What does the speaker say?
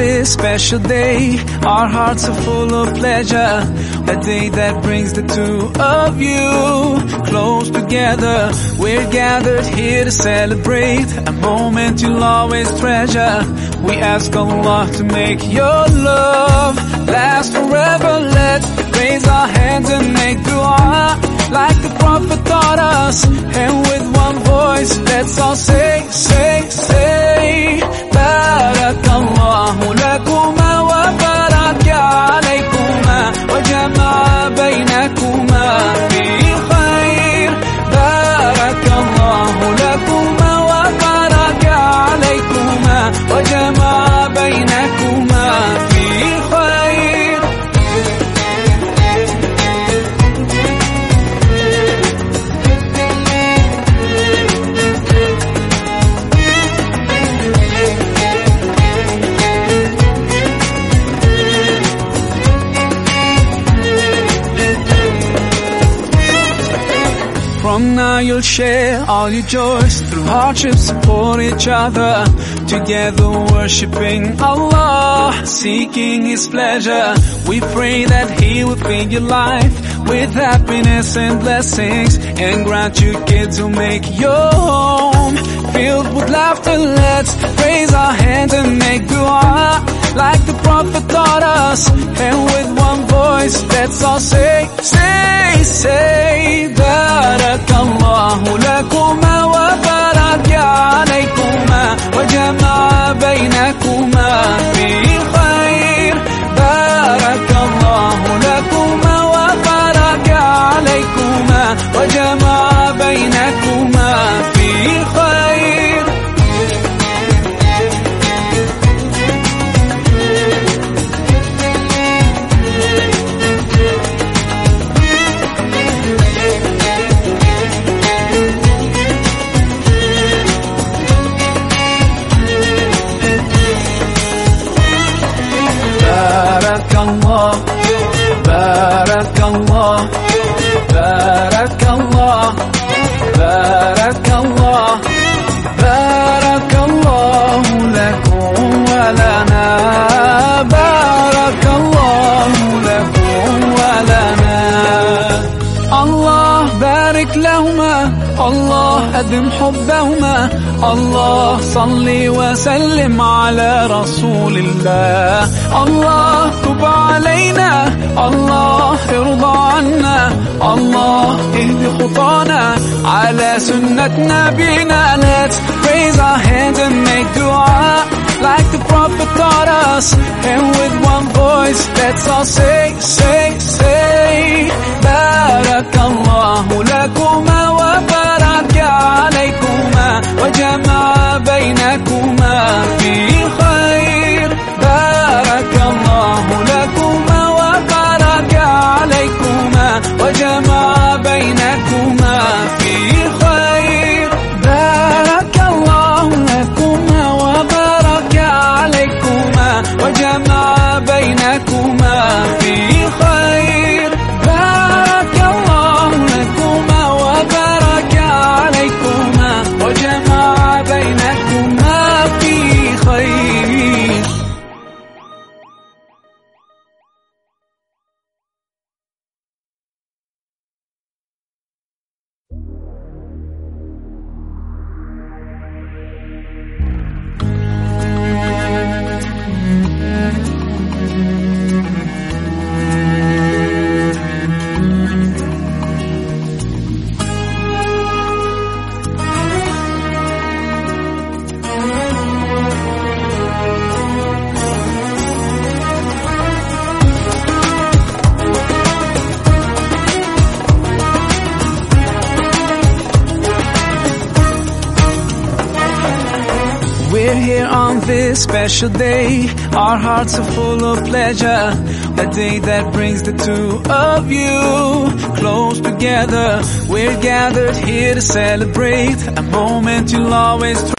this special day. Our hearts are full of pleasure. A day that brings the two of you close together. We're gathered here to celebrate a moment you'll always treasure. We ask Allah to make your love Now you'll share all your joys through hardship, support each other. Together worshiping Allah, seeking His pleasure. We pray that He will fill your life with happiness and blessings and grant you kids who make your home filled with laughter. Let's raise our hands and make dua like the Prophet taught us. And with one voice, let's all say, say, say, حولكما وفرج عليكما وجمع بينكما 我 أدم حبهما الله صل وسلم على رسول الله الله تب علينا الله ارضى عنا الله اهد خطانا على سنة نبينا Let's raise our hands and make dua like the Prophet taught us and with one voice let's all say Jama We're here on this special day. Our hearts are full of pleasure. A day that brings the two of you close together. We're gathered here to celebrate a moment you'll always